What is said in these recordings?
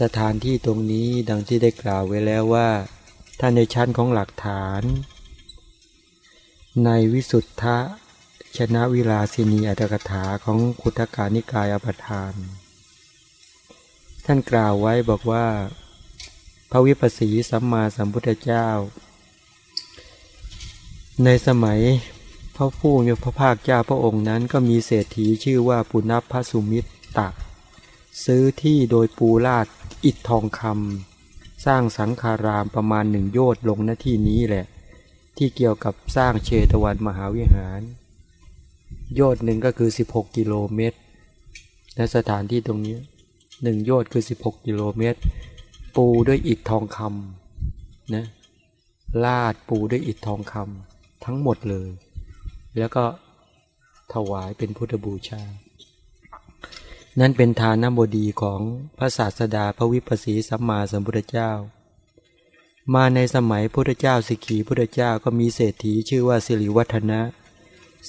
สถานที่ตรงนี้ดังที่ได้กล่าวไว้แล้วว่า ถ้าในชั้นของหลักฐาน ในวิสุทธะชนะวิลาสินีอัตถกถาของคุถกานิกายอปทาน ท่านกล่าวไว้บอกว่า พระวิปัสสีสัมมาสัมพุทธเจ้า ในสมัยพระผู้มีพระภาคเจ้าพระองค์นั้นก็มีเศรษฐีชื่อว่าปุณพสุมิตตะ ซื้อที่โดยปูลาดอิฐทองคำสร้างสังฆารามประมาณหนึ่งโยชน์ลงหน้าที่นี้แหละ ที่เกี่ยวกับสร้างเชตวันมหาวิหาร โยชน์หนึ่งก็คือ 16 กิโลเมตรและสถานที่ตรงนี้หนึ่งโยชน์คือ 16 กิโลเมตร ปูด้วยอิฐทองคำนะลาดปูด้วยอิฐทองคำทั้งหมดเลย แล้วก็ถวายเป็นพุทธบูชา นั่นเป็นฐานบดีของพระศาสดาพระวิปัสสีสัมมาสัมพุทธเจ้า มาในสมัยพุทธเจ้าสิกขีพุทธเจ้าก็มีเศรษฐีชื่อว่าสิริวัฒนะ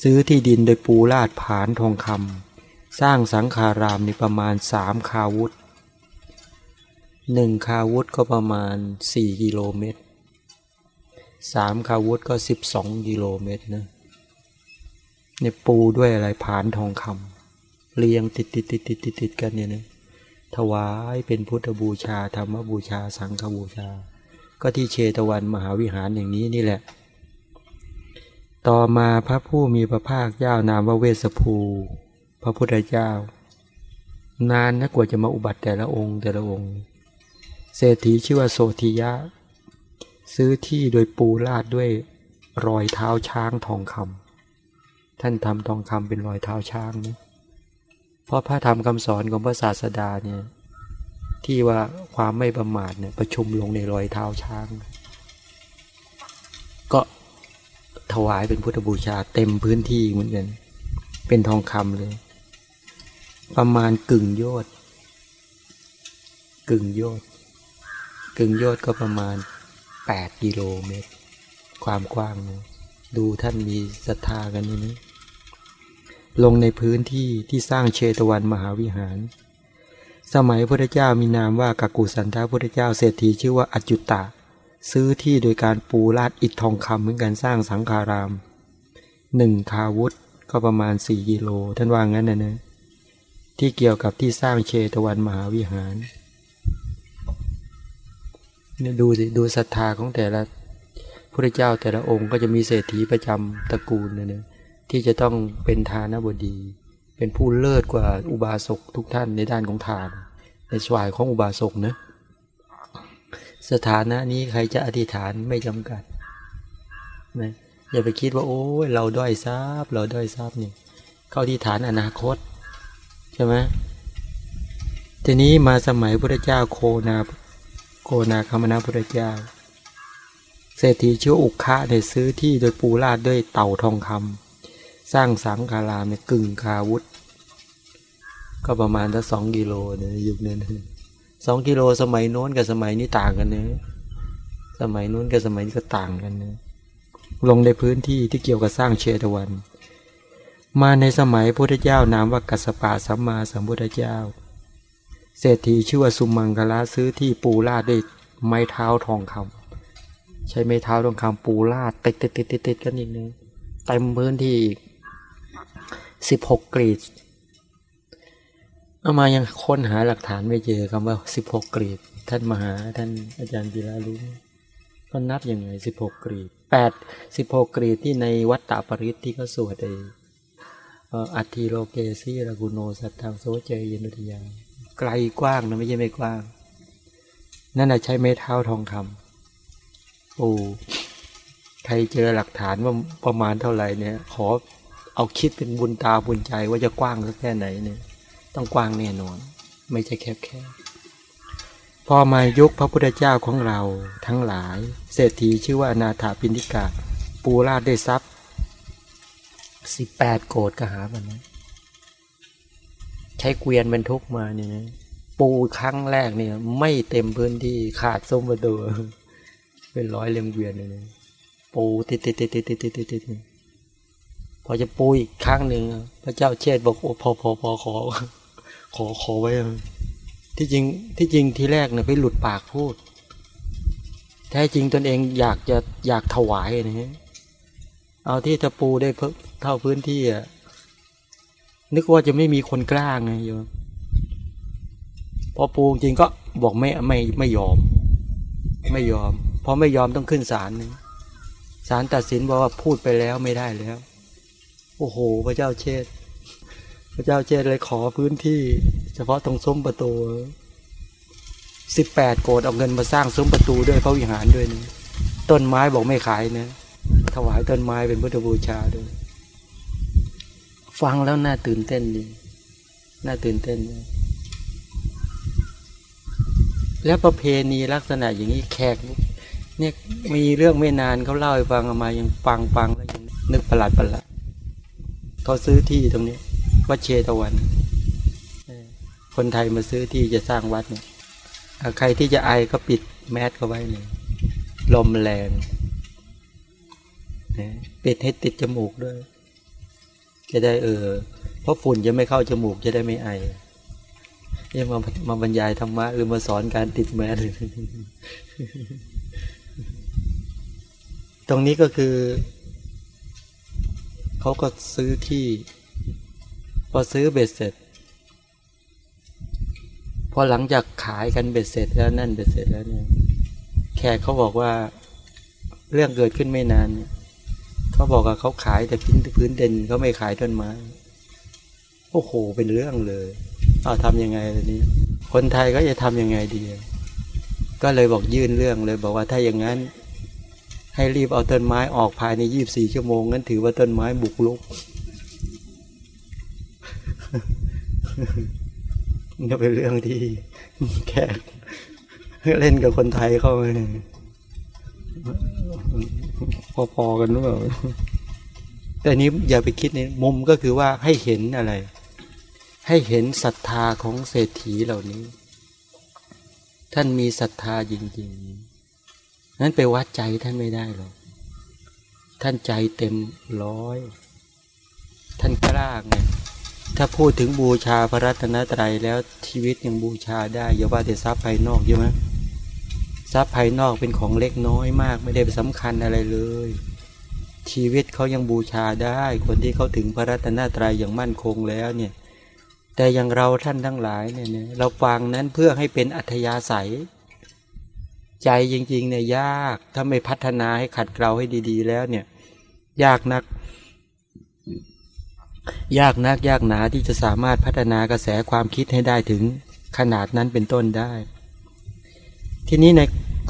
ซื้อที่ดินโดยปูลาดผานทองคำสร้างสังฆารามในประมาณสามคาวุธหนึ่งคาวุธก็ประมาณสี่กิโลเมตรสามคาวุธก็สิบสองกิโลเมตรนะในปูด้วยอะไรผานทองคำ เรียงติดติดติดติดติดติดกันเนี่ยนะถวายเป็นพุทธบูชาธรรมบูชา สังฆบูชา ก็ที่เชตวันมหาวิหารอย่างนี้นี่แหละ ต่อมาพระผู้มีพระภาคเจ้านามว่าเวสภู พระพุทธเจ้า นานนะกว่าจะมาอุบัติแต่ละองค์แต่ละองค์ เศรษฐีชื่อว่าโสธิยะ ซื้อที่โดยปูลาดด้วยรอยเท้าช้างทองคำท่านทำทองคำเป็นรอยเท้าช้างนะ เพราะพระธรรมคำสอนของพระศาสดาเนี่ยที่ว่าความไม่ประมาทเนี่ยประชุมลงในรอยเท้าช้าง ก็ถวายเป็นพุทธบูชาเต็มพื้นที่เหมือนกันเป็นทองคำเลย ประมาณกึ่งโยชน์กึ่งโยชน์กึ่งโยชน์ก็ประมาณแปดกิโลเมตร ความกว้าง ดูท่านมีศรัทธากันนี่นะ ลงในพื้นที่ที่สร้างเชตวันมหาวิหาร สมัยพระเจ้ามีนามว่ากักกุสันทาพระเจ้าเศรษฐีชื่อว่าอจุตตะ ซื้อที่โดยการปูลาดอิฐทองคำเหมือนกันสร้างสังฆารามหนึ่งคาวุธก็ประมาณสี่กิโล ท่านว่างั้นนะนะที่เกี่ยวกับที่สร้างเชตวันมหาวิหารเนี่ยดูสิดูศรัทธาของแต่ละพระเจ้าแต่ละองค์ก็จะมีเศรษฐีประจำตระกูลนะเนี่ย ที่จะต้องเป็นทานบดี เป็นผู้เลิศกว่าอุบาสกทุกท่านในด้านของทาน ในสวายของอุบาสกนะสถานะนี้ใครจะอธิษฐานไม่จำกัดนะอย่าไปคิดว่า โอ้ยเราด้อยทรัพย์ เราด้อยทรัพย์เนี่ยเข้าที่ฐานอนาคต ใช่ไหมทีนี้มาสมัยพระเจ้าโคนาโคนาคามนาพระเจ้า เศรษฐีชื่ออุคะได้ซื้อที่โดยปูราดด้วยเต่าทองคำ สร้างสังคารามเนี่ยกึ่งคาวุธ ก็ประมาณถ้าสองกิโลเนี่ยยุคนั้นสองกิโลสมัยโน้นกับสมัยนี้ต่างกันเนี่ยสมัยโน้นกับสมัยนี้ก็ต่างกันเนี่ยลงในพื้นที่ที่เกี่ยวกับสร้างเชตวัน มาในสมัยพุทธเจ้านามว่ากัสปะสัมมาสัมพุทธเจ้า เศรษฐีชื่อว่าสุมังคลาซื้อที่ปูราดด้วยไม้เท้าทองคำ ใช้ไม้เท้าทองคำปูราดติดติดติดติดกันอีกนึงเต็มพื้นที่อีก 16 กรีดเอามายังค้นหาหลักฐานไม่เจอคำว่า 16 กรีดท่านมหาท่านอาจารย์กีฬารู้ก็นับยังไง 16 กรีด8 16 กรีดที่ในวัดตาปริตที่เขาสวดเองอัติโลเกซีรากุโนสัตทางโซเจยนุติยาไกลกว้างนะไม่ใช่ไม่กว้าง นั่นแหะใช้เม้เท้าทองคำโอ้ใครเจอหลักฐานว่าประมาณเท่าไหร่เนี่ย ขอ เอาคิดเป็นบุญตาบุญใจว่าจะกว้างสักแค่ไหนเนี่ยต้องกว้างแน่นอน ไม่ใช่แคบแคบพอมายุคพระพุทธเจ้าของเราทั้งหลาย เศรษฐีชื่อว่านาถาปินิกาปูราดได้ทรัพย์สิบแปดโกดกหาบันนะใช้เกวียนบรรทุกมาเนี่ยนะปูครั้งแรกเนี่ย ไม่เต็มพื้นที่ขาดส้มประตูเป็นร้อยเล่มเกวียนเลยนะปูติดติดติดติดติดติดติด พอจะปูอีกครั้งหนึ่งพระเจ้าเชษบอกโอ้พอพอพอขอ ขอขอไว้ที่จริงที่จริงทีแรกเนี่ยไปหลุดปากพูดแท้จริงตนเองอยากจะอยากถวายนะฮะเอาที่ตะปูได้เพิ่เท่าพื้นที่อะนึกว่าจะไม่มีคนกล้าไงโยมพอปูจริงก็บอกไม่ไม่ไม่ยอม ไม่ยอมพอไม่ยอมต้องขึ้นศาลนะศาลตัดสินบอกว่าพูดไปแล้วไม่ได้แล้ว โอ้โห พระเจ้าเชษพระเจ้าเชษเลยขอพื้นที่ เฉพาะตรงซุ้มประตูสิบแปดโกดเอาเงินมาสร้างซุ้มประตูด้วยพระวิหารด้วยนะต้นไม้บอกไม่ขายนะถวายต้นไม้เป็นพุทธบูชาด้วยฟังแล้วน่าตื่นเต้นดีน่าตื่นเต้นแล้วประเพณีลักษณะอย่างนี้แขกเนี่ยมีเรื่องไม่นานเขาเล่าให้ฟังมายังฟังฟังแล้วยังนึกประหลาดประหลาด เขาซื้อที่ตรงนี้วัดเชตวัน คนไทยมาซื้อที่จะสร้างวัดเนี่ยใครที่จะไอก็ปิดแมสเขาไว้เนี่ยลมแรงปิดให้ติดจมูกด้วย จะได้เออ เพราะฝุ่นจะไม่เข้าจมูกจะได้ไม่ไอเนี่ยมามาบรรยายธรรมะหรือมาสอนการติดแมสตรงนี้ก็คือ เขาก็ซื้อที่ พอซื้อเบ็ดเสร็จ พอหลังจากขายกันเบ็ดเสร็จแล้วนั่นเบ็ดเสร็จแล้วเนี่ยแขกเขาบอกว่าเรื่องเกิดขึ้นไม่นานเขาบอกว่าเขาขายแต่พื้นพื้นเด่นเขาไม่ขายต้นไม้โอ้โหเป็นเรื่องเลยเอาทำยังไงทีนี้ คนไทยก็จะทำยังไงดี ก็เลยบอกยื่นเรื่องเลย บอกว่าถ้าอย่างนั้น ให้รีบเอาต้นไม้ออกภายในยี่บสี่ชั่วโมงนั้นถือว่าต้นไม้บุกลุกนี่เป็นเรื่องที่แค่เล่นกับคนไทยเข้าไปพอๆกันหรือเปล่าแต่นี้อย่าไปคิดนี่มุมก็คือว่าให้เห็นอะไร ให้เห็นศรัทธาของเศรษฐีเหล่านี้ ท่านมีศรัทธาจริง ๆ นั้นไปวัดใจท่านไม่ได้หรอก ท่านใจเต็มร้อย ท่านกล้าไงถ้าพูดถึงบูชาพระรัตนตรัยแล้วชีวิตยังบูชาได้อย่าว่าแต่ทรัพย์ภายนอกใช่ไหมทรัพย์ภายนอกเป็นของเล็กน้อยมาก ไม่ได้สำคัญอะไรเลย ชีวิตเขายังบูชาได้ คนที่เขาถึงพระรัตนตรัยอย่างมั่นคงแล้วเนี่ย แต่อย่างเราท่านทั้งหลายเนี่ยเราฟังนั้นเพื่อให้เป็นอัธยาศัย ใจจริงๆเนี่ยยากถ้าไม่พัฒนาให้ขัดเกลาให้ดี ๆ แล้วเนี่ย ยากนัก ยากนักยากหนาที่จะสามารถพัฒนากระแสความคิดให้ได้ถึงขนาดนั้นเป็นต้นได้ ทีนี้ใน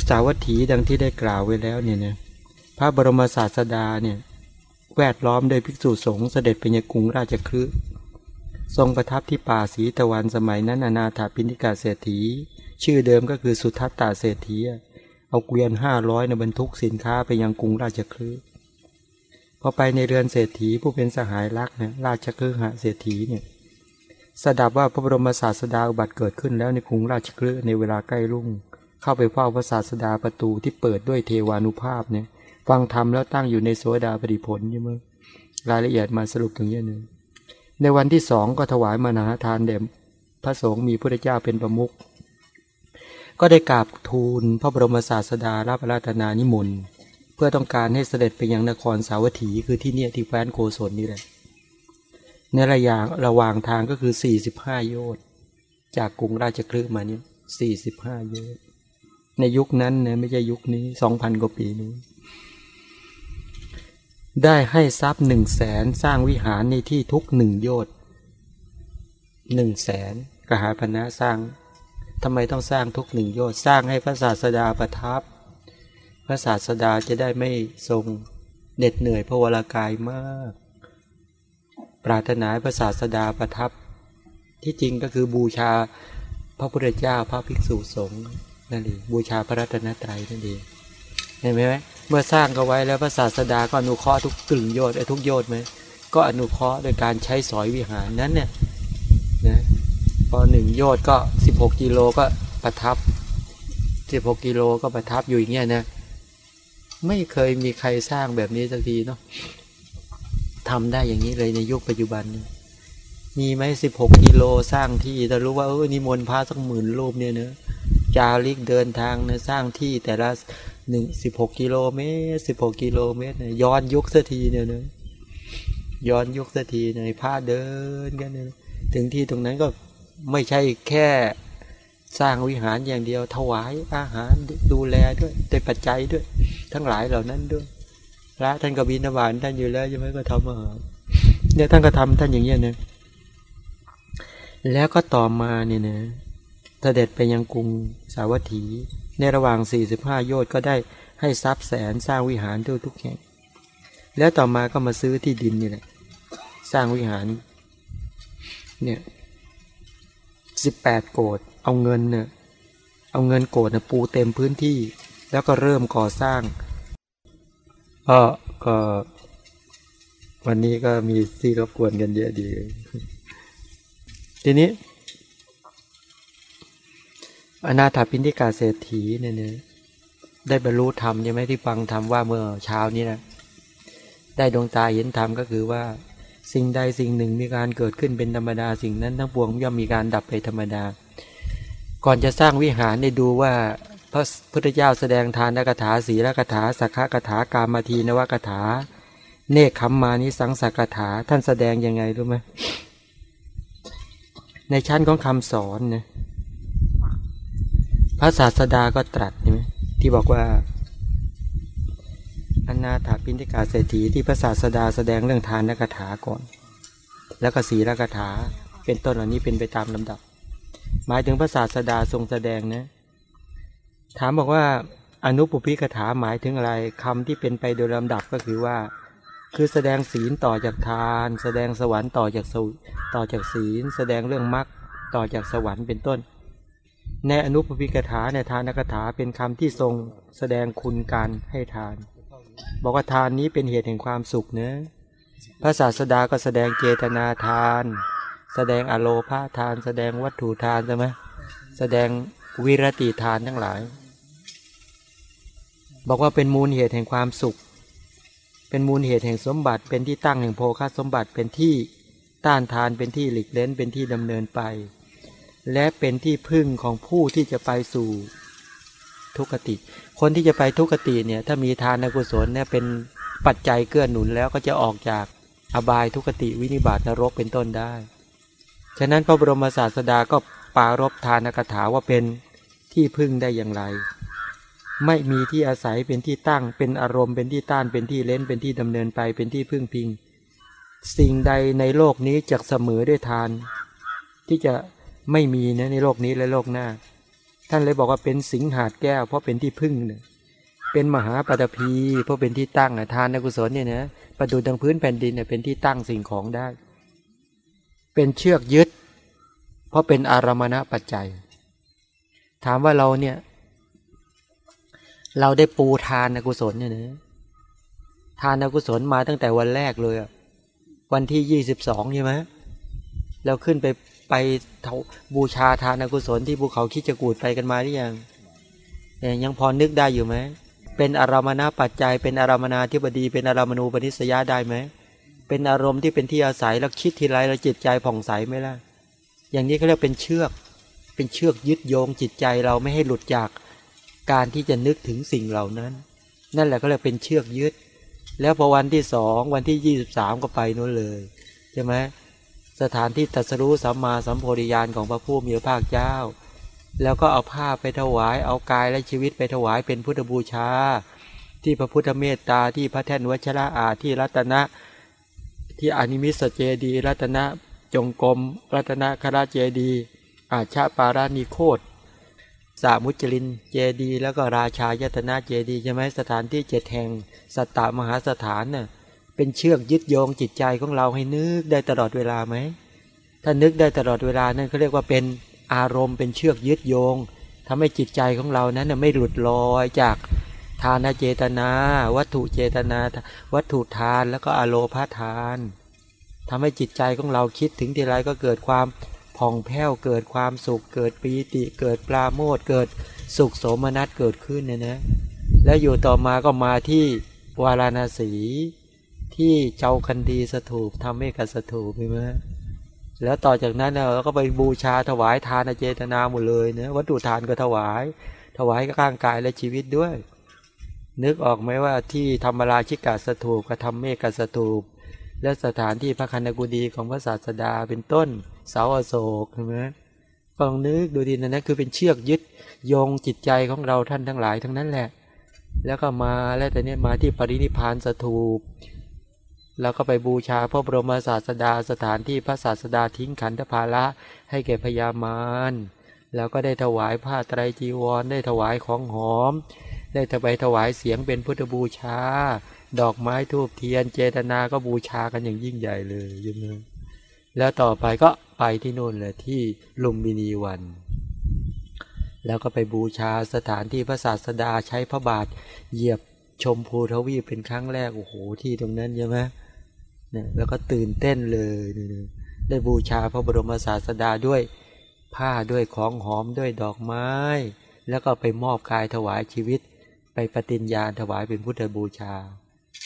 สาวัตถีดังที่ได้กล่าวไว้แล้วเนี่ยนะพระบรมศาสดาเนี่ยแวดล้อมโดยภิกษุสงฆ์เสด็จไปยังกรุงราชคฤห์ทรงประทับที่ป่าสีตะวันสมัยนั้นอนาถาปิณิกาเศรษฐี ชื่อเดิมก็คือสุทัตตาเศรษฐีเอาเกวียนห้าร้อยในบรรทุกสินค้าไปยังกรุงราชคฤห์พอไปในเรือนเศรษฐีผู้เป็นสหายรักเนี่ยราชคฤหเศรษฐีเนี่ยสดับว่าพระบรมศาสดาอุบัติเกิดขึ้นแล้วในกรุงราชคฤห์ในเวลาใกล้รุ่ง เข้าไปเฝ้าพระศาสดาประตูที่เปิดด้วยเทวานุภาพเนี่ยฟังธรรมแล้วตั้งอยู่ในโสดาปฏิผลใช่ไหมรายละเอียดมาสรุปตรงนี้นึงในวันที่สองก็ถวายมนาทานเด่มพระสงฆ์มีพระเจ้าเป็นประมุข ก็ได้กราบทูลพระบรมศาสดารับราตนานิมนต์เพื่อต้องการให้เสด็จไปยังนครสาวัตถีคือที่เนี่ยที่แฟนโกศลนี่แหละในระยะระหว่างทางก็คือสี่สิบห้าโยชน์จากกรุงราชคฤห์มาเนี่ยสี่สิบห้าโยชน์ในยุคนั้นเนี่ยไม่ใช่ยุคนี้สองพันกว่าปีนู้นได้ให้ทรัพย์หนึ่งแสนสร้างวิหารในที่ทุกหนึ่งโยชน์หนึ่งแสนกหาพนะสร้าง ทำไมต้องสร้างทุกหนึ่งโยชน์สร้างให้พระศาสดาประทับ พระศาสดาจะได้ไม่ทรงเหน็ดเหนื่อยพระวรากายมาก ปรารถนาพระศาสดาประทับ ที่จริงก็คือบูชาพระพุทธเจ้าพระภิกษุสงฆ์นั่นเองบูชาพระรัตนตรัยนั่นเองเห็นไหมเมื่อสร้างก็ไว้แล้วพระศาสดาก็อนุเคราะห์ทุกกลึงโยชน์ไอ้ทุกโยชน์ไหมก็อนุเคราะห์โดยการใช้สอยวิหารนั้นเนี่ยนะ พอหนึ่งโยชน์ก็สิบหกกิโลก็ประทับสิบหกกิโลก็ประทับอยู่อย่างเงี้ยนะ ไม่เคยมีใครสร้างแบบนี้สักทีเนาะทำได้อย่างนี้เลยในยุคปัจจุบันมีไหมสิบหกกิโลสร้างที่แต่รู้ว่าเออนิมนต์พระสักหมื่นรูปเนี่ยเนะจาริกเดินทางเนะสร้างที่แต่ละหนึ่งสิบหกกิโลเมตรสิบหกกิโลเมตรเนี่ยย้อนยุคสักทีเนี่ยเนะย้อนยุคสักทีในพระเดินกันเนี่ยถึงที่ตรงนั้นก็ ไม่ใช่แค่สร้างวิหารอย่างเดียว ถวายอาหารดูแลด้วยแต่ปัจจัยด้วย ทั้งหลายเหล่านั้นด้วยพระท่านก็บินบานท่านอยู่แล้วใช่ไหมก็ทำอาหารเนี่ยท่านก็ทำท่านอย่างเงี้ยนี่ยแล้วก็ต่อมาเนี่ยนะเสด็จไปยังกรุงสาวัตถี ในระหว่าง 45 โยชน์ก็ได้ให้ทรัพย์แสนสร้างวิหารทุกทุกแห่ง แล้วต่อมาก็มาซื้อที่ดินนี่แหละสร้างวิหาร เนี่ย สิบแปดโกดเอาเงินเนี่ยเอาเงินโกดเนี่ยปูเต็มพื้นที่ แล้วก็เริ่มก่อสร้างก็ก็ วันนี้ก็มีที่รบกวนกันเยอะดี ทีนี้ อนาถาปินทิกาเศรษฐีเนี่ยได้บรรลุธรรมใช่ไหมที่ฟังธรรมว่าเมื่อเช้านี้นะได้ดวงตาเห็นธรรมก็คือว่า สิ่งใดสิ่งหนึ่งมีการเกิดขึ้นเป็นธรรมดาสิ่งนั้นทั้งปวงย่อมมีการดับไปธรรมดา ก่อนจะสร้างวิหารได้ดูว่าพระพุทธเจ้าแสดงทานกถาศีลกถาสักขะกถากามาทีนวกถา เนคขมมานิสังสักถาท่านแสดงยังไงรู้ไหมในชั้นของคำสอนนะพระศาสดาก็ตรัสใช่ไหมที่บอกว่า อนาถาปินทิกาเศรษฐีที่พระศาสดาแสดงเรื่องทานกถาก่อน แล้วก็ศีลกถาเป็นต้นเหล่านี้เป็นไปตามลำดับ หมายถึงพระศาสดาทรงแสดงนะถามบอกว่าอนุปุพิกถาหมายถึงอะไรคำที่เป็นไปโดยลำดับก็คือว่า คือแสดงศีลต่อจากทาน แสดงสวรรค์ต่อจากสุต่อจากศีล แสดงเรื่องมรรคต่อจากสวรรค์เป็นต้น ในอนุปปิกถาในทานกถาเป็นคำที่ทรงแสดงคุณการให้ทาน บอกว่าทานนี้เป็นเหตุแห่งความสุขเนะพระศาสดาก็แสดงเจตนาทาน แสดงอโลภาทาน แสดงวัตถุทานใช่ไหมแสดงวิรติทานทั้งหลาย บอกว่าเป็นมูลเหตุแห่งความสุข เป็นมูลเหตุแห่งสมบัติ เป็นที่ตั้งแห่งโภคาสมบัติเป็นที่ต้านทานเป็นที่หลีกเล้นเป็นที่ดำเนินไป และเป็นที่พึ่งของผู้ที่จะไปสู่ทุกขติ คนที่จะไปทุกขติเนี่ยถ้ามีทานกุศลเนี่ยเป็นปัจจัยเกื้อหนุนแล้วก็จะออกจากอบายทุกขติวินิบาตนรกเป็นต้นได้ ฉะนั้นพระบรมศาสดาก็ปารบทานกถาว่าเป็นที่พึ่งได้อย่างไร ไม่มีที่อาศัยเป็นที่ตั้ง เป็นอารมณ์เป็นที่ต้านเป็นที่เล่นเป็นที่ดำเนินไปเป็นที่พึ่งพิง สิ่งใดในโลกนี้จะเสมอด้วยทาน ที่จะไม่มีนะในโลกนี้และโลกหน้า ท่านเลยบอกว่าเป็นสิงหาดแก้ว เพราะเป็นที่พึ่งเนี่ยเป็นมหาปฐพีเพราะเป็นที่ตั้งทานกุศลเนี่ยนะประดูดังพื้นแผ่นดินเนี่ยเป็นที่ตั้งสิ่งของได้ เป็นเชือกยึด เพราะเป็นอารมณปัจจัย ถามว่าเราเนี่ย เราได้ปูทานกุศลเนี่ยนะทานกุศลมาตั้งแต่วันแรกเลยวันที่ยี่สิบสองใช่ไหมเราขึ้นไป ไปบูชาทานกุศลที่ภูเขาคิจกูดไปกันมาหรือยังยังพอนึกได้อยู่ไหมเป็นอารามณปัจจัย เป็นอารามนาธิบดี เป็นอารามณูปนิสยาได้ไหมเป็นอารมณ์ที่เป็นที่อาศัยแล้วคิดทีไรเราจิตใจผ่องใสไหมล่ะ อย่างนี้เขาเรียกเป็นเชือก เป็นเชือกยึดโยงจิตใจเราไม่ให้หลุดจากการที่จะนึกถึงสิ่งเหล่านั้น นั่นแหละก็เรียกเป็นเชือกยึด แล้วพอวันที่สองวันที่ยี่สิบสามก็ไปนู้นเลยใช่ไหม สถานที่ตัสรู้สัมมาสัมโพธิญาณของพระผู้มีพระภาคเจ้า แล้วก็เอาผ้าไปถวายเอากายและชีวิตไปถวายเป็นพุทธบูชา ที่พระพุทธเมตตาที่พระแท่นวัชระอาที่รัตนะที่อนิมิสเจดี รัตนะจงกรมรัตนะคราเจดี อาชาปารานิโคตสามุจลินเจดี แล้วก็ราชายตนะเจดีใช่ไหมสถานที่เจ็ดแห่ง สัตตมหาสถานน่ะ เป็นเชือกยึดโยงจิตใจของเราให้นึกได้ตลอดเวลาไหม ถ้านึกได้ตลอดเวลานั่นเขาเรียกว่าเป็นอารมณ์เป็นเชือกยึดโยงทำให้จิตใจของเรานั้นไม่หลุดลอยจากทานเจตนา วัตถุเจตนา วัตถุทานแล้วก็อโลพาทานทำให้จิตใจของเราคิดถึงทีไรก็เกิดความผ่องแผ้วเกิดความสุข เกิดปีติเกิดปลาโมดเกิดสุขโสมนัสเกิดขึ้นเนี่ยนะ แล้วอยู่ต่อมาก็มาที่วาราณสี ที่เจ้าคันดีสถูปทำให้กับสถูปใช่ไหมแล้วต่อจากนั้นเราก็ไปบูชาถวายทานเจตนาหมดเลยเนะวัตถุทานก็ถวาย ถวายร่างกายและชีวิตด้วย นึกออกไหมว่าที่ธรรมราชิกาสถูปกับธรรมเมกสถูป และสถานที่พระคันกุดีของพระศาสดาเป็นต้น เสาอโศกใช่ไหมฟังนึกดูดีนะนะคือเป็นเชือกยึดโยงจิตใจของเราท่านทั้งหลายทั้งนั้นแหละ แล้วก็มาแล้วแต่เนี้ยมาที่ปรินิพานสถูป แล้วก็ไปบูชาพระบรมศาสดาสถานที่พระศาสดาทิ้งขันธภาระให้แก่พญามารแล้วก็ได้ถวายผ้าไตรจีวร ได้ถวายของหอม ได้ถวายถวายเสียงเป็นพุทธบูชา ดอกไม้ทูบเทียน เจตนาก็บูชากันอย่างยิ่งใหญ่เลยยังไงแล้วต่อไปก็ไปที่นู่นเลยที่ลุมบินีวัน แล้วก็ไปบูชาสถานที่พระศาสดาใช้พระบาทเหยียบชมภูทวีเป็นครั้งแรกโอ้โหที่ตรงนั้นใช่ไหม เนี่ยแล้วก็ตื่นเต้นเลยได้บูชาพระบรมศาสดาด้วยผ้าด้วยของหอมด้วยดอกไม้ แล้วก็ไปมอบกายถวายชีวิต ไปปฏิญญาถวายเป็นพุทธบูชา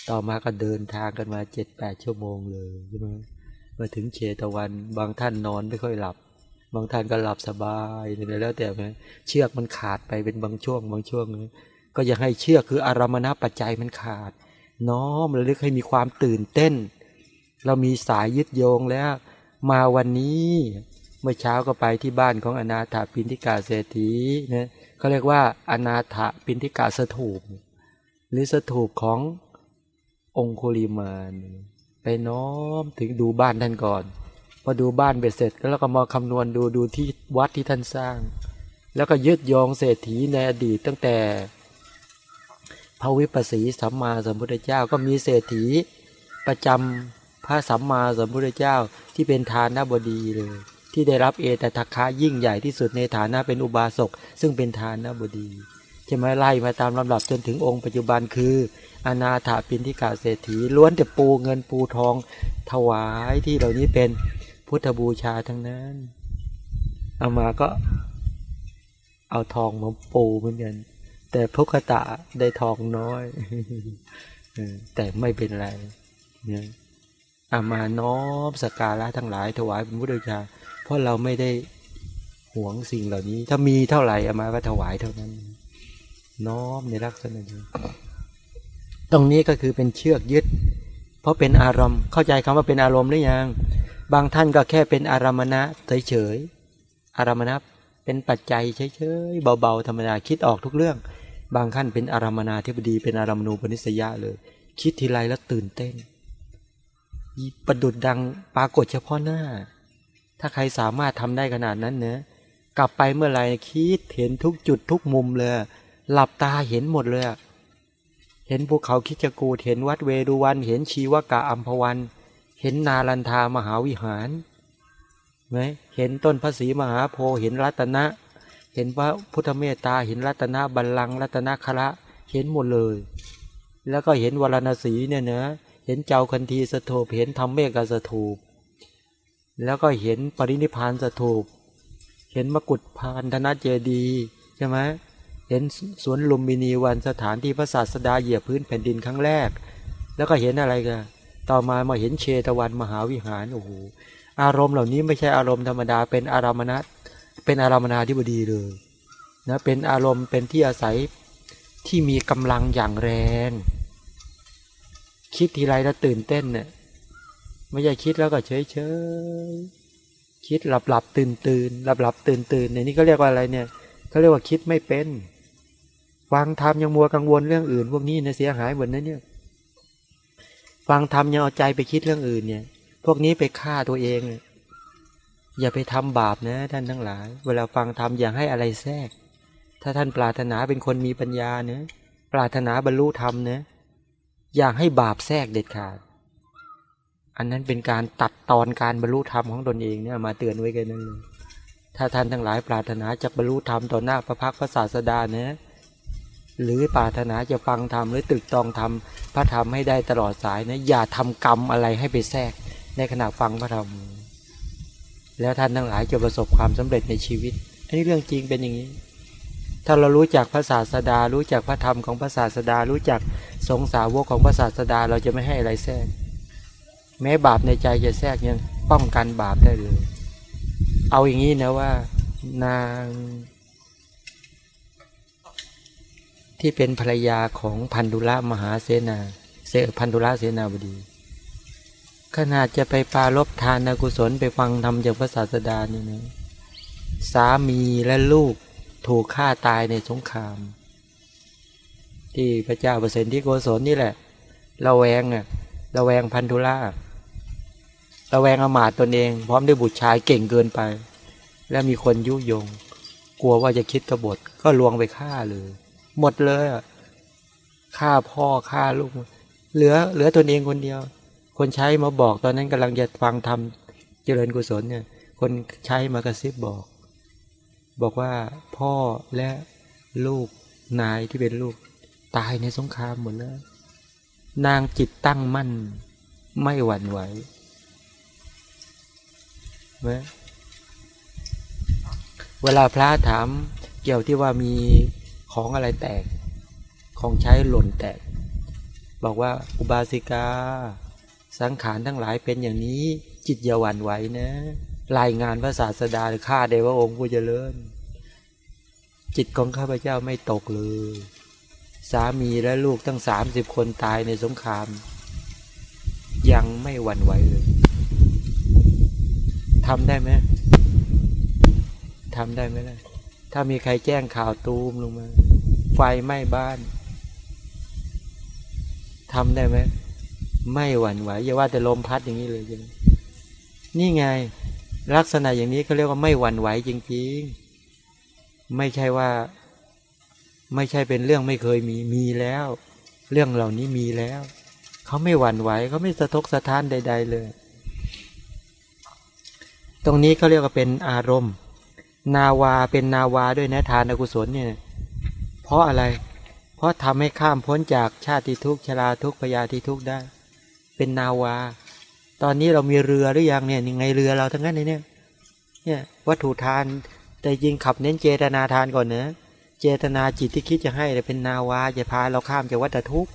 ต่อมาก็เดินทางกันมาเจ็ดแปดชั่วโมงเลยใช่ไหมมาถึงเชตวัน บางท่านนอนไม่ค่อยหลับ บางท่านก็หลับสบายนี่แล้วแต่ไหมเชือกมันขาดไปเป็นบางช่วง บางช่วง ก็ยังให้เชือกคืออารมณปัจจัยมันขาด น้อมระลึกให้มีความตื่นเต้น เรามีสายยึดโยงแล้ว มาวันนี้เมื่อเช้าก็ไปที่บ้านของอนาถาปินทิกาเศรษฐีนะเขาเรียกว่าอนาถาปินทิกาสถูป หรือสถูปขององคุลิมานไปน้อมถึงดูบ้านท่านก่อน พอดูบ้านเบ็ดเสร็จแล้วก็มาคำนวณดูดูที่วัดที่ท่านสร้าง แล้วก็ยึดโยงเศรษฐีในอดีตตั้งแต่พระวิปัสสีสัมมาสัมพุทธเจ้าก็มีเศรษฐีประจำพ ระสัมมาสัมพุทธเจ้าที่เป็นทานบดีเลย ที่ได้รับเอตทัคคะยิ่งใหญ่ที่สุดในฐานะเป็นอุบาสกซึ่งเป็นทานบดีจะมาไล่มาตามลำดับจนถึงองค์ปัจจุบันคืออนาถาปินทิกาเศรษฐีล้วนแต่ปูเงินปูทองถวายที่เหล่านี้เป็นพุทธบูชาทั้งนั้น เอามาก็เอาทองมาปูเหมือนกันแต่พุกตะได้ทองน้อยแต่ไม่เป็นไรเนี่ย อามาน้อมสการะทั้งหลายถวายเป็นพุทธชาเพราะเราไม่ได้หวงสิ่งเหล่านี้ ถ้ามีเท่าไหร่อามาก็ถวายเท่านั้น น้อมในลักษณะนี้ตรงนี้ก็คือเป็นเชือกยึด เพราะเป็นอารมณ์ เข้าใจคำว่าเป็นอารมณ์หรือยัง บางท่านก็แค่เป็นอารมณะเฉยๆอารมณะเป็นปัจจัยเฉยๆเบาๆธรรมดาคิดออกทุกเรื่อง บางท่านเป็นอารมณาธิบดีเป็นอารมณูปนิสยะเลย คิดทีไรแล้วตื่นเต้น ประดุดดังปรากฏเฉพาะหน้า ถ้าใครสามารถทำได้ขนาดนั้นเนะกลับไปเมื่อไหร่คิดเห็นทุกจุดทุกมุมเลย หลับตาเห็นหมดเลย เห็นภูเขาคิจกูดเห็นวัดเวรุวัน เห็นชีวกะอัมพวัน เห็นนาลันทามหาวิหารไหมเห็นต้นพระศรีมหาโพธิ์เห็นรัตนะ เห็นพระพุทธเมตตา เห็นรัตนะบัลลังก์รัตนคระเห็นหมดเลย แล้วก็เห็นวรณสีเนี่ยเนะ เห็นเจ้าคันทีสถูปเห็นธรรมเมกสถูป แล้วก็เห็นปรินิพานสถูป เห็นมกุฏพานธนเจดีใช่ไหมเห็นสวนลุมินีวันสถานที่พระศาสดาเหยียบพื้นแผ่นดินครั้งแรก แล้วก็เห็นอะไรกันต่อมามาเห็นเชตวันมหาวิหารโอ้โหอารมณ์เหล่านี้ไม่ใช่อารมณ์ธรรมดาเป็นอารมณะเป็นอารมณนาธิบดีเลยนะเป็นอารมณ์เป็นที่อาศัยที่มีกำลังอย่างแรง คิดทีไรแล้วตื่นเต้นเนี่ยไม่ใช่คิดแล้วก็เฉยเฉยคิดหลับหลับตื่นตื่นหลับหลับตื่นตื่นเนี่ยนี่ก็เรียกว่าอะไรเนี่ยเขาเรียกว่าคิดไม่เป็นฟังธรรมยังมัวกังวลเรื่องอื่น พวกนี้เนี่ยเสียหายหมดนะเนี่ยฟังธรรมยังเอาใจไปคิดเรื่องอื่นเนี่ย พวกนี้ไปฆ่าตัวเอง อย่าไปทำบาปนะท่านทั้งหลาย เวลาฟังธรรมอย่าให้อะไรแทรก ถ้าท่านปรารถนาเป็นคนมีปัญญาเนะปรารถนาบรรลุธรรมเนะ อยากให้บาปแทรกเด็ดขาด อันนั้นเป็นการตัดตอนการบรรลุธรรมของตนเองเนี่ยมาเตือนไว้กันนั่นเลยถ้าท่านทั้งหลายปรารถนาจะบรรลุธรรมต่อหน้าพระพักพระศาสดาเนะหรือปรารถนาจะฟังธรรมหรือตึกตองธรรมพระธรรมให้ได้ตลอดสายนะอย่าทำกรรมอะไรให้ไปแทรกในขณะฟังพระธรรม แล้วท่านทั้งหลายจะประสบความสำเร็จในชีวิตอันนี้เรื่องจริงเป็นอย่างนี้ ถ้าเรารู้จักพระศาสดา รู้จักพระธรรมของพระศาสดา รู้จักสงสาวกของพระศาสดา เราจะไม่ให้อะไรแทรก แม้บาปในใจจะแทรกยังป้องกันบาปได้เลย เอาอย่างนี้นะว่า นางที่เป็นภรรยาของพันธุระมหาเสนาเสพันธุระเสนาบดี ขนาดจะไปปาลบทานกุศลไปฟังธรรมจากพระศาสดานี่นะสามีและลูก ถูกฆ่าตายในสงคราม ที่พระเจ้าเปอร์เซนที่โกศลนี่แหละระแวงอะระแวงพันธุระระแวงอามาตตนเอง พร้อมด้วยบุตรชายเก่งเกินไป และมีคนยุยง กลัวว่าจะคิดกบฏก็ลวงไปฆ่าเลย หมดเลยฆ่าพ่อฆ่าลูก เหลือ เหลือตนเองคนเดียว คนใช้มาบอกตอนนั้นกำลังจะฟังทำเจริญกุศลเนี่ย คนใช้มากระซิบบอก บอกว่าพ่อและลูกนายที่เป็นลูก ตายในสงครามหมดแล้ว นางจิตตั้งมั่น ไม่หวั่นไหวไหมเวลาพระถามเกี่ยวที่ว่ามีของอะไรแตก ของใช้หล่นแตก บอกว่าอุบาสิกา สังขารทั้งหลายเป็นอย่างนี้ จิตอย่าหวั่นไหวนะ รายงานพระศาสดาหรือข้าเดวะองค์ผู้เจริญ จิตของข้าพเจ้าไม่ตกเลย สามีและลูกตั้งสามสิบคนตายในสงคราม ยังไม่หวั่นไหวเลยทำได้ไหมทำได้ไหมล่ะถ้ามีใครแจ้งข่าวตูมลงมา ไฟไหม้บ้านทำได้ไหมไม่หวั่นไหวอย่าว่าแต่ลมพัดอย่างนี้เลยจริงนี่ไง ลักษณะอย่างนี้เขาเรียกว่าไม่หวั่นไหวจริง ๆ ไม่ใช่ว่า ไม่ใช่เป็นเรื่องไม่เคยมีมีแล้ว เรื่องเหล่านี้มีแล้วเขาไม่หวั่นไหวเขาไม่สะทกสะท้านใด ๆ เลย ตรงนี้เขาเรียกว่าเป็นอารมณ์ นาวาเป็นนาวาด้วยนะทานกุศลเนี่ยเพราะอะไร เพราะทำให้ข้ามพ้นจากชาติทุกข์ชราทุกข์พยาธิทุกข์ได้ เป็นนาวา ตอนนี้เรามีเรือหรือยังเนี่ยยังไงเรือเราทั้งนั้นเนี่ยเนี่ยวัตถุทานแต่ยิงขับเน้นเจตนาทานก่อนเนะเจตนาจิตที่คิดจะให้เป็นนาวาจะพาเราข้ามจากวัฏทุกข์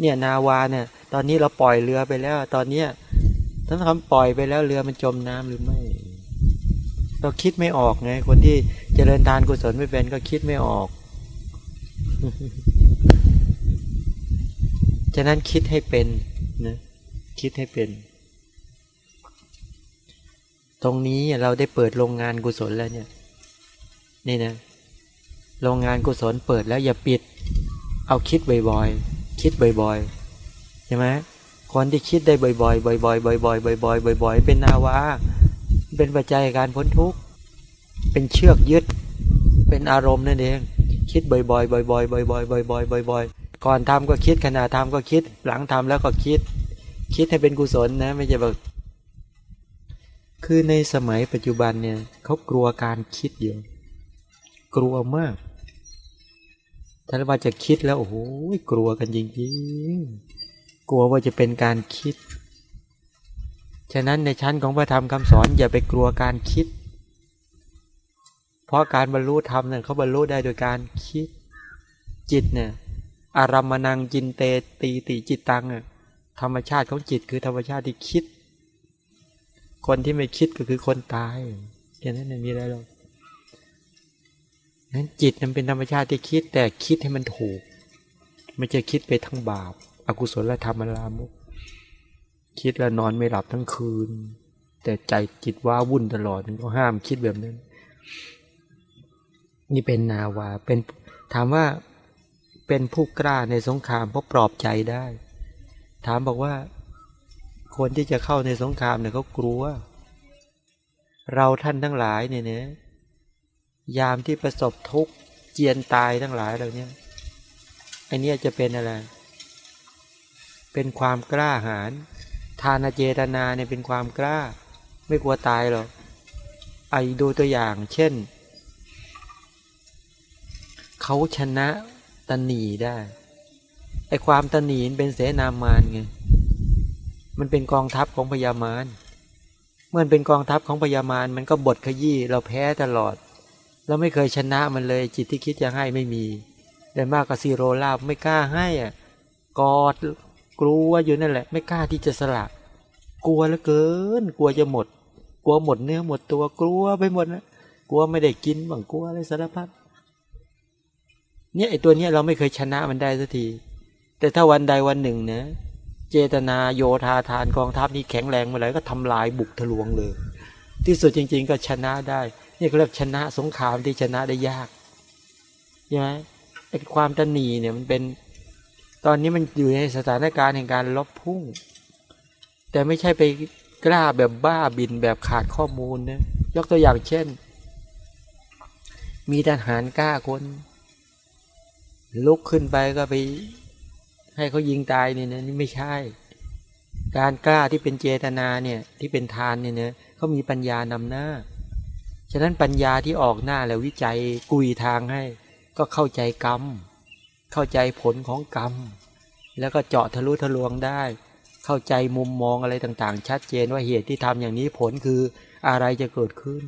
เนี่ยนาวาเนี่ย ตอนนี้เราปล่อยเรือไปแล้ว ตอนเนี้ยท่านทำปล่อยไปแล้วเรือมันจมน้ำหรือไม่ เราคิดไม่ออกไงคนที่เจริญทานกุศลไม่เป็นก็คิดไม่ออกฉะนั้นคิดให้เป็นนะคิดให้เป็น ตรงนี้เราได้เปิดโรงงานกุศลแล้วเนี่ย นี่นะ โรงงานกุศลเปิดแล้วอย่าปิด เอาคิดบ่อยๆ คิดบ่อยๆ ใช่ไหมคนที่คิดได้บ่อยๆ บ่อยๆ บ่อยๆ บ่อยๆ บ่อยๆบ่อยๆเป็นนาวา เป็นปัจจัยการพ้นทุกข์ เป็นเชือกยึด เป็นอารมณ์นั่นเอง คิดบ่อยๆ บ่อยๆ บ่อยๆ บ่อยๆ บ่อยๆบ่อยๆก่อนทำก็คิดขณะทำก็คิด หลังทำแล้วก็คิด คิดให้เป็นกุศลนะ ไม่ใช่แบบ คือในสมัยปัจจุบันเนี่ยเขากลัวการคิดเยอะกลัวมาก ถ้าว่าจะคิดแล้วโอ้โหกลัวกันจริงๆ กลัวว่าจะเป็นการคิด ฉะนั้นในชั้นของพระธรรมคำสอนอย่าไปกลัวการคิด เพราะการบรรลุธรรมเนี่ยเขาบรรลุได้โดยการคิด จิตเนี่ยอารมนังจินเตตีติจิตตังอะธรรมชาติของจิตคือธรรมชาติที่คิด คนที่ไม่คิดก็คือคนตายแค่นั้นไม่มีอะไรหรอกนั้นจิตมันเป็นธรรมชาติที่คิดแต่คิดให้มันถูก ไม่จะคิดไปทั้งบาปอากุศลธรรมลามุกคิดแล้วนอนไม่หลับทั้งคืน แต่ใจจิตว่าวุ่นตลอดก็ห้ามคิดแบบนั้น นี่เป็นนาวาเป็นถามว่าเป็นผู้กล้าในสงครามเพราะปลอบใจได้ ถามบอกว่า คนที่จะเข้าในสงครามเนี่ยเขากลัว เราท่านทั้งหลายเนี่ยเนี่ยยามที่ประสบทุกข์เจียนตายทั้งหลายเหล่านี้อันนี้จะเป็นอะไร เป็นความกล้าหาญทานเจตนาเนี่ยเป็นความกล้า ไม่กลัวตายหรอกไอ้ดูตัวอย่าง เช่น เขาชนะตนีได้ไอ้ความตนีเป็นเสนามานไง มันเป็นกองทัพของพญามารเมื่อเป็นกองทัพของพญามารมันก็บดขยี้เราแพ้ตลอด เราไม่เคยชนะมันเลยจิตที่คิดจะให้ไม่มีแต่มากกว่าซีโรลาบไม่กล้าให้อะกอดกลัวอยู่นั่นแหละ ไม่กล้าที่จะสละกลัวเหลือเกิน กลัวจะหมด กลัวหมดเนื้อหมดตัวกลัวไปหมดนะกลัวไม่ได้กินบังกลัวอะไรสารพัดเนี่ยไอตัวเนี้ยเราไม่เคยชนะมันได้สักที แต่ถ้าวันใดวันหนึ่งนะ เจตนาโยธาทานกองทัพนี้แข็งแรงเมื่อไหร่ก็ทำลายบุกทะลวงเลย ที่สุดจริง ๆ ก็ชนะได้ นี่เขาเรียกชนะสงครามที่ชนะได้ยากใช่ไหมไอ้ความตนีเนี่ยมันเป็น ตอนนี้มันอยู่ในสถานการณ์แห่งการลบพุ่ง แต่ไม่ใช่ไปกล้าแบบบ้าบินแบบขาดข้อมูลนะยกตัวอย่างเช่น มีทหารกล้าคน ลุกขึ้นไปก็ไป ให้เขายิงตายเนี่ยนะนี่ไม่ใช่ การกล้าที่เป็นเจตนาเนี่ยที่เป็นทานเนี่ยนะเขามีปัญญานำหน้า ฉะนั้นปัญญาที่ออกหน้าแล้ววิจัยกุยทางให้ ก็เข้าใจกรรม เข้าใจผลของกรรม แล้วก็เจาะทะลุทะลวงได้ เข้าใจมุมมองอะไรต่างๆ ชัดเจนว่าเหตุที่ทำอย่างนี้ผลคืออะไรจะเกิดขึ้น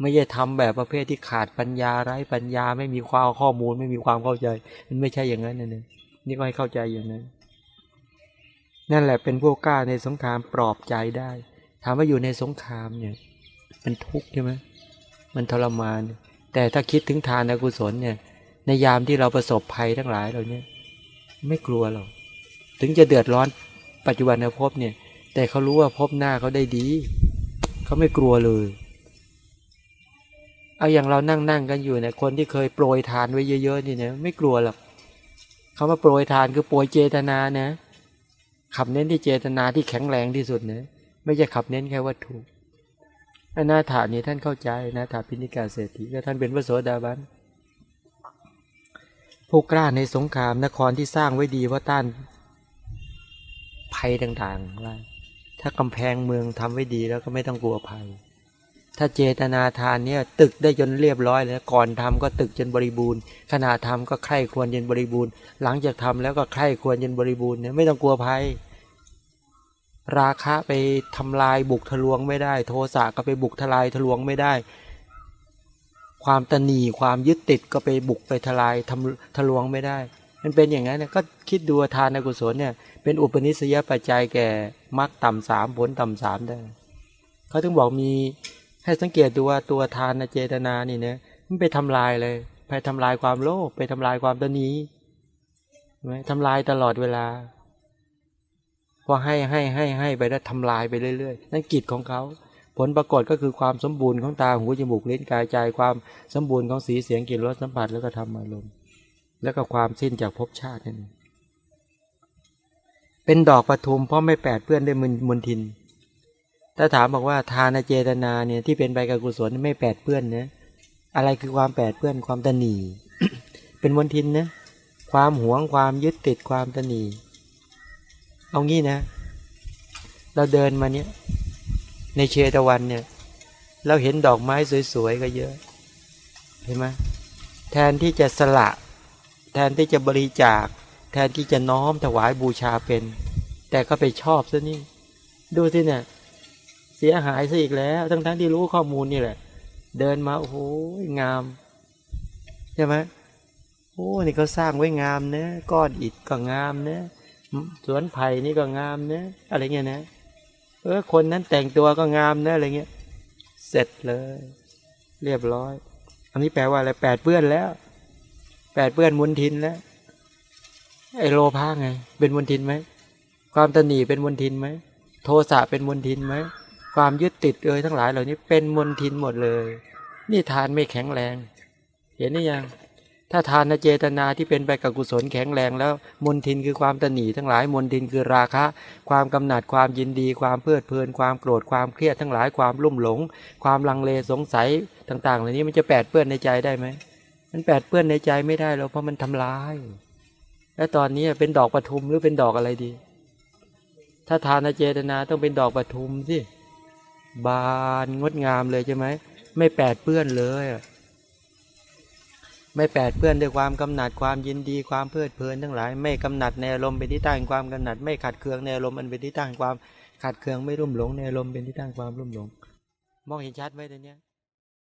ไม่ใช่ทำแบบประเภทที่ขาดปัญญาไร้ปัญญาไม่มีความข้อมูลไม่มีความเข้าใจ มันไม่ใช่อย่างนั้นนะเนี่ย นี่ก็ให้เข้าใจอย่างนั้น นั่นแหละเป็นพวกกล้าในสงครามปลอบใจได้ ถามว่าอยู่ในสงครามเนี่ยมันทุกข์ใช่ไหมมันทรมาน แต่ถ้าคิดถึงทานกุศลเนี่ย ในยามที่เราประสบภัยทั้งหลายเราเนี่ยไม่กลัวหรอก ถึงจะเดือดร้อนปัจจุบันในภพเนี่ย แต่เขารู้ว่าพบหน้าเขาได้ดี เขาไม่กลัวเลย เอาอย่างเรานั่งนั่งกันอยู่เนี่ย คนที่เคยโปรยทานไว้เยอะๆนี่เนี่ยไม่กลัวหรอก เขามาโปรยทานคือโปรยเจตนานะขับเน้นที่เจตนาที่แข็งแรงที่สุดนะไม่ใช่ขับเน้นแค่วัตถุอนาถานี้ท่านเข้าใจนะถาพินิกาเศรษฐีก็ท่านเป็นพระโสดาบันผู้กล้าในสงครามนครที่สร้างไว้ดีว่าต้านภัยต่างๆว่าถ้ากำแพงเมืองทำไว้ดีแล้วก็ไม่ต้องกลัวภัย ถ้าเจตนาทานเนี่ยตึกได้จนเรียบร้อยแล้วก่อนทำก็ตึกจนบริบูรณ์ขณะทำก็ใคร่ควรจนบริบูรณ์ หลังจากทำแล้วก็ใคร่ควรจนบริบูรณ์เนี่ยไม่ต้องกลัวภัย ราคะไปทำลายบุกทะลวงไม่ได้ โทสะก็ไปบุกทลายทะลวงไม่ได้ ความตนีความยึดติดก็ไปบุกไปทลายทำทะลวงไม่ได้ มันเป็นอย่างนั้นเนี่ยก็คิดดูทานกุศลเนี่ยเป็นอุปนิสัยปัจจัยแก่มรรคต่ำสามผลต่ำสามได้เขาถึงบอกมี ให้สังเกตดูว่าตัวทานเจตนานี่เนี่ยมันไปทำลายเลย ไปทำลายความโลภไปทำลายความตนีไหมทำลายตลอดเวลาพอให้ให้ให้ให้ไปแล้วทำลายไปเรื่อยๆนั่นกิจของเขา ผลปรากฏก็คือความสมบูรณ์ของตาหูจมูกลิ้นกายใจความสมบูรณ์ของสีเสียงกลิ่นรสสัมผัสแล้วก็ทำอารมณ์แล้วก็ความสิ้นจากภพชาตินั่นเองเป็นดอกปทุมเพราะไม่แปดเพื่อนด้วยมมนทิน ถ้าถามบอกว่าทานเจตนาเนี่ยที่เป็นใบกกุศลไม่แปดเพื่อนนะอะไรคือความแปดเพื่อนความตนีเป็นมนทินนะความหวงความยึดติดความตนีเอางี้นะ เราเดินมาเนี่ย ในเชตวันเนี่ย เราเห็นดอกไม้สวยๆก็เยอะ เห็นไหมแทนที่จะสละ แทนที่จะบริจาค แทนที่จะน้อมถวายบูชาเป็น แต่ก็ไปชอบซะนี่ ดูสิเนี่ย สียหายซะอีกแล้ว ทั้งๆทที่รู้ข้อมูลนี่แหละ เดินมาโอ้โหงามใช่ไหมโอ้นี่เขาสร้างไว้งามนะก้อนอิฐก็งามนะสวนไผ่นี่ก็งามนะอะไรเงี้ยนะ เออคนนั้นแต่งตัวก็งามนะอะไรเงี้ย เสร็จเลย เรียบร้อย อันนี้แปลว่าอะไรแปดเปื้อนแล้วแปดเปื้อนมุนทินแล้วไอโลภะไง เป็นมุนทินไหมความตนีเป็นมุนทินไหมโทสะเป็นมุนทินไหม ความยึดติดเอ่ยทั้งหลายเหล่านี้เป็นมนทินหมดเลย นี่ทานไม่แข็งแรง เห็นหรือยัง ถ้าทานเจตนาที่เป็นไปกับกุศลแข็งแรงแล้วมนทินคือความตนีทั้งหลายมนทินคือราคะ ความกำหนัดความยินดี ความเพลิดเพลิน ความโกรธความเครียดทั้งหลายความลุ่มหลง ความลังเลสงสัยต่าง ๆ เหล่านี้มันจะแปดเปื้อนในใจได้ไหมมันแปดเปื้อนในใจไม่ได้หรอกเพราะมันทำลาย แล้วตอนนี้เป็นดอกปทุมหรือเป็นดอกอะไรดี ถ้าทานเจตนาต้องเป็นดอกปทุมสิ บานงดงามเลยใช่ไหมไม่แปดเปื้อนเลย ไม่แปดเปื้อนด้วยความกำหนัดความยินดีความเพลิดเพลินทั้งหลาย ไม่กำหนัดในอารมณ์เป็นที่ตั้งความกำหนัด ไม่ขัดเคืองในอารมณ์อันเป็นที่ตั้งความขัดเคืองไม่รุ่มหลงในอารมณ์เป็นที่ตั้งความรุ่มหลง มองเห็นชัดไหมตอนนี้